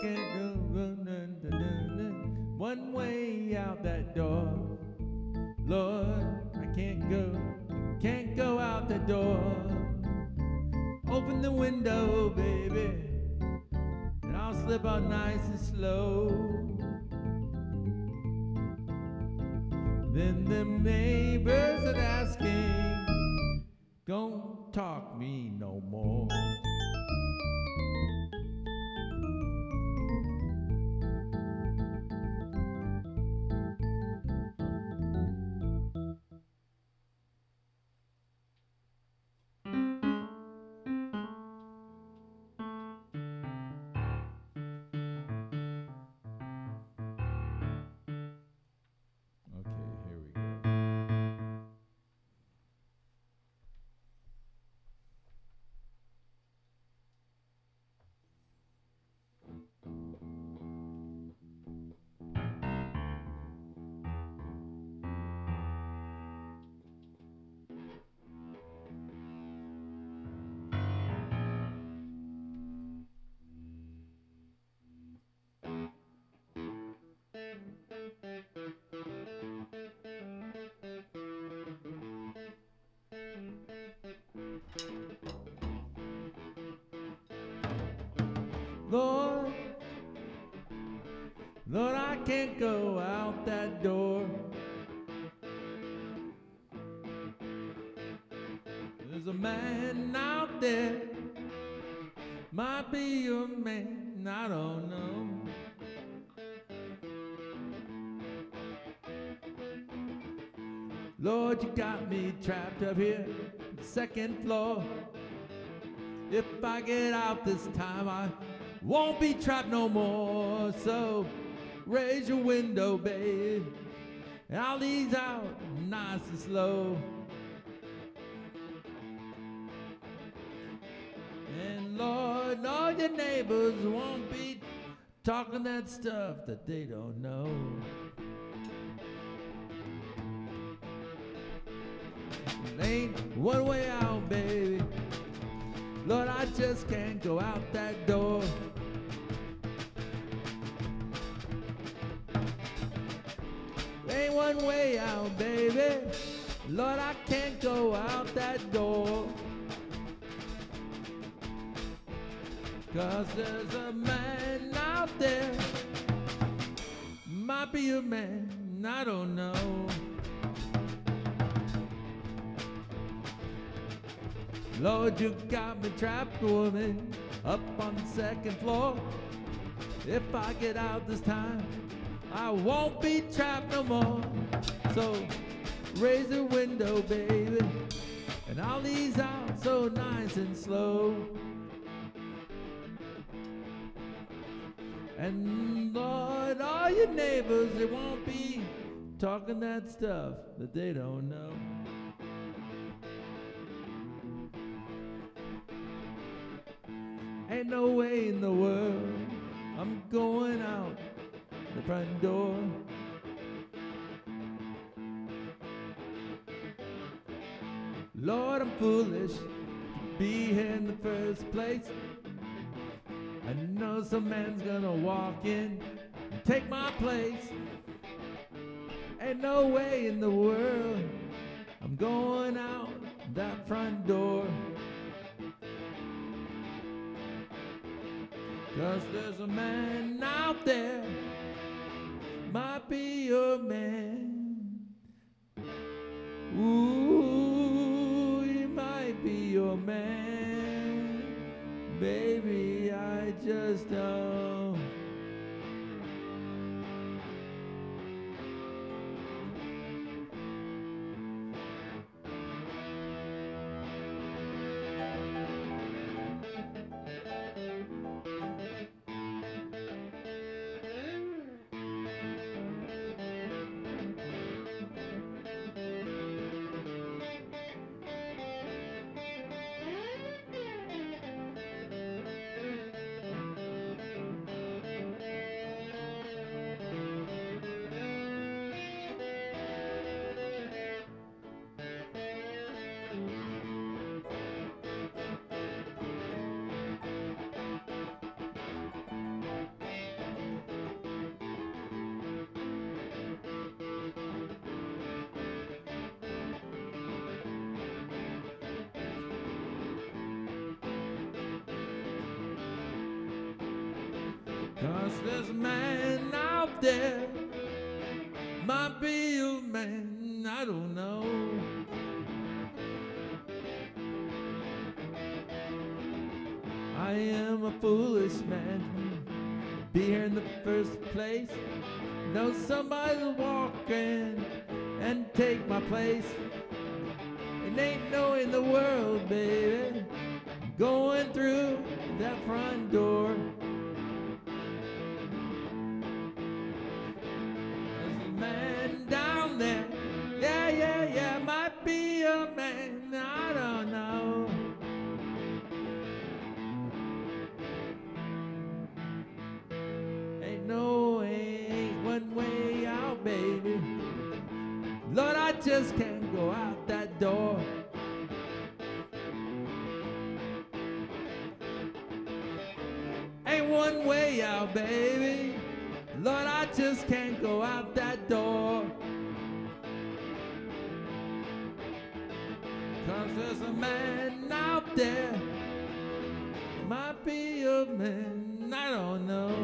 Can't go one way out that door. Lord, I can't go, can't go out that door. Open the window, baby, and I'll slip out nice and slow. Lord, Lord, I can't go out that door. There's a man out there, might be your man, I don't know. Lord, you got me trapped up here, second floor. If I get out this time, I won't be trapped no more. So raise your window, babe, and I'll ease out nice and slow. And Lord, all your neighbors won't be talking that stuff that they don't know. Ain't one way out, baby. Lord, I just can't go out that door. Ain't one way out, baby. Lord, I can't go out that door. Cause there's a man out there. Might be a man, I don't know. Lord, you got me trapped, woman, up on the second floor. If I get out this time, I won't be trapped no more. So raise the window, baby, and I'll ease out so nice and slow. And Lord, all your neighbors, they won't be talking that stuff that they don't know. No way in the world I'm going out the front door. Lord, I'm foolish to be here in the first place. I know some man's gonna walk in and take my place. Ain't no way in the world I'm going out that front door. Cause there's a man out there, might be your man. Cause man out there might be a man, I don't know. I am a foolish man be here in the first place. Know somebody's walking and take my place. It ain't no in the world, baby, going through that front door. One way out, baby. Lord, I just can't go out that door. Cause there's a man out there. Might be a man, I don't know.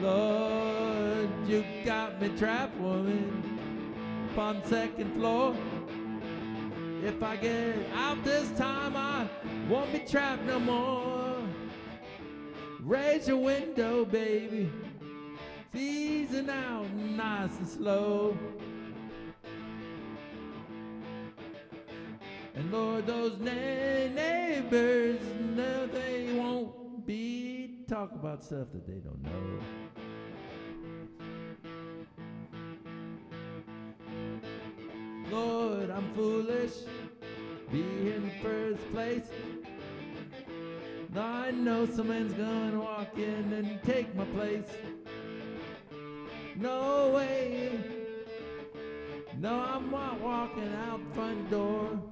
Lord, you got me trapped, woman, upon second floor. If I get out this time, I won't be trapped no more. Raise your window, baby. It's easing out nice and slow. And Lord, those neighbors, no, they won't be talk about stuff that they don't know. Lord, I'm foolish, be in first place. I know someone's gonna walk in and take my place. No way, no, I'm not walking out front door.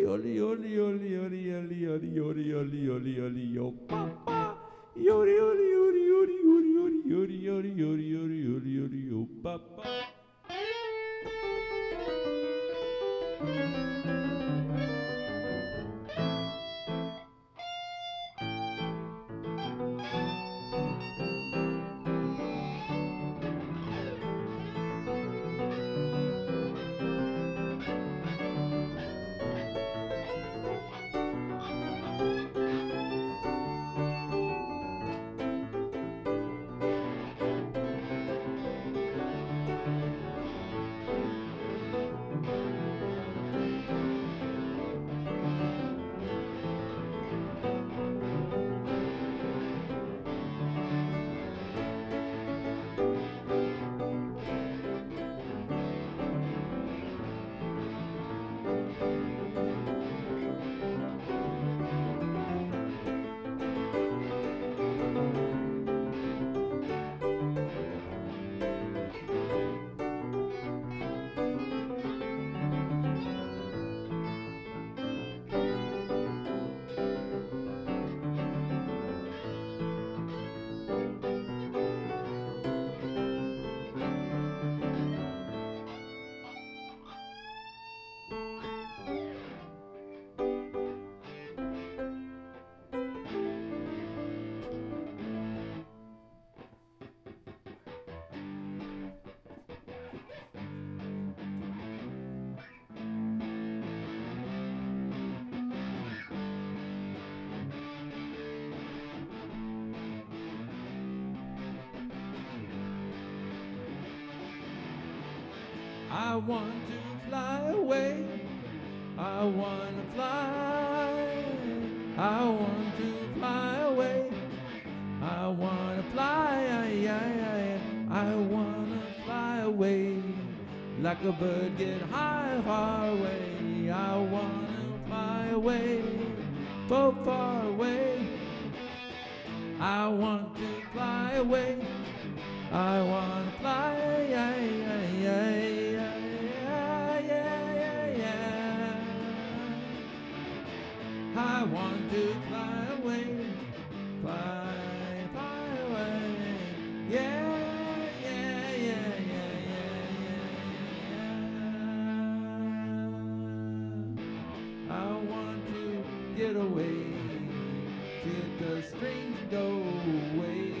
Yoli yoli yoli yoli yoli yoli yoli yoli yoli yoli yo papa yoli yoli yoli yoli yoli yoli yoli yoli yoli yoli yoli yoli yo papa I want to fly away. I want to fly. I want to fly away. I want to fly. I, I, I, I want to fly away. Like a bird get high, far away. I want to fly away. So far away. I want to fly away. I want to fly. Yeah, want to fly away. Fly, fly away. Yeah, yeah, yeah, yeah, yeah, yeah. I want to get away. Till the strings go away.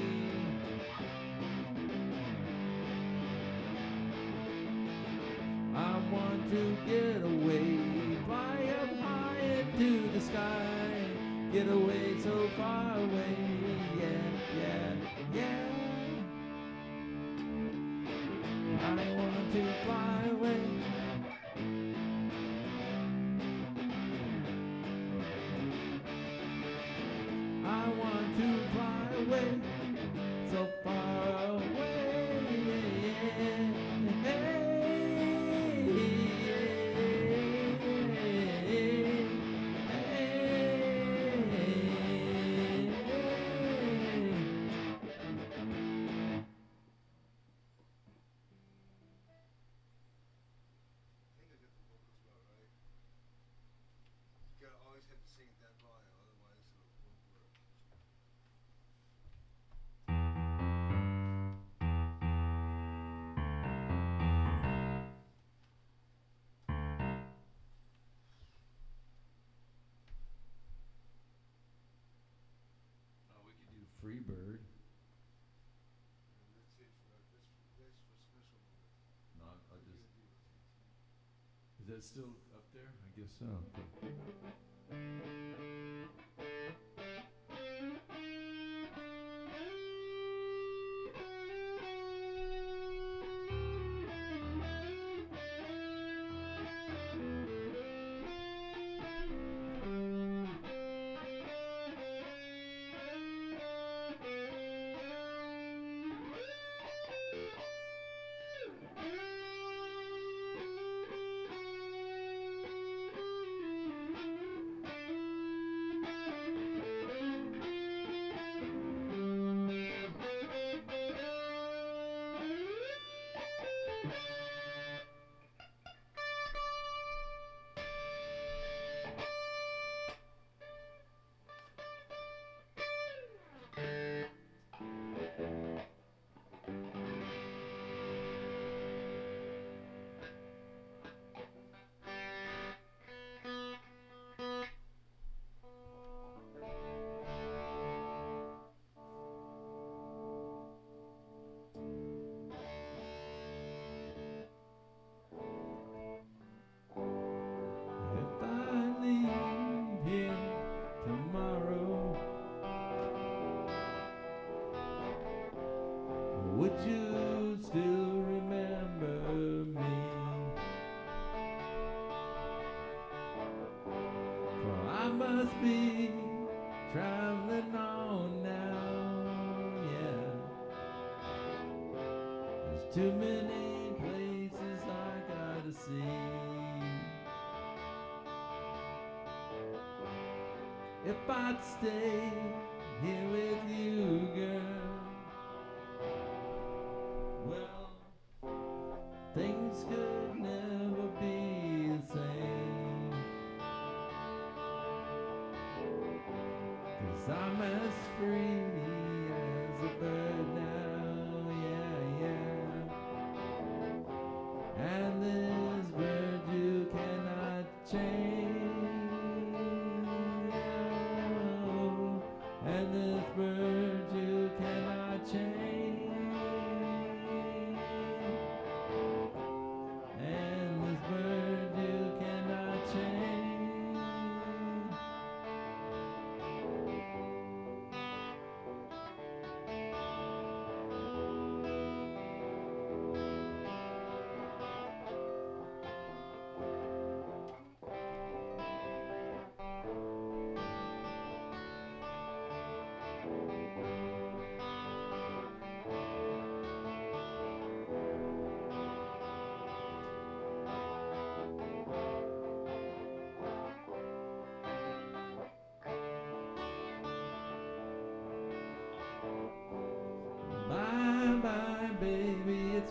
I want to get away, into the sky, get away so far away, Freebird. And that's it for that's that's for special. No, I'll just. Is that still up there? I guess so. Okay. Would you I'm as free as a bird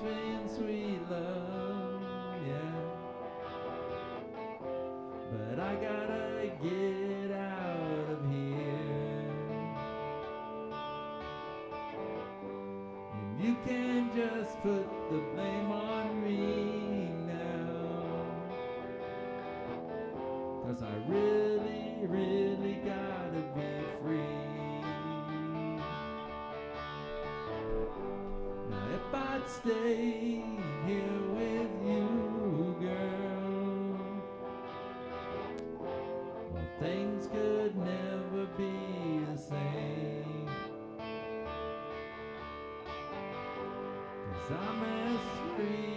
baby, sweet love, yeah. But I gotta get out of here. And you can just put the blame on me now. Cause I really, really gotta be free. I'd stay here with you, girl, well things could never be the same. Cause I'm as free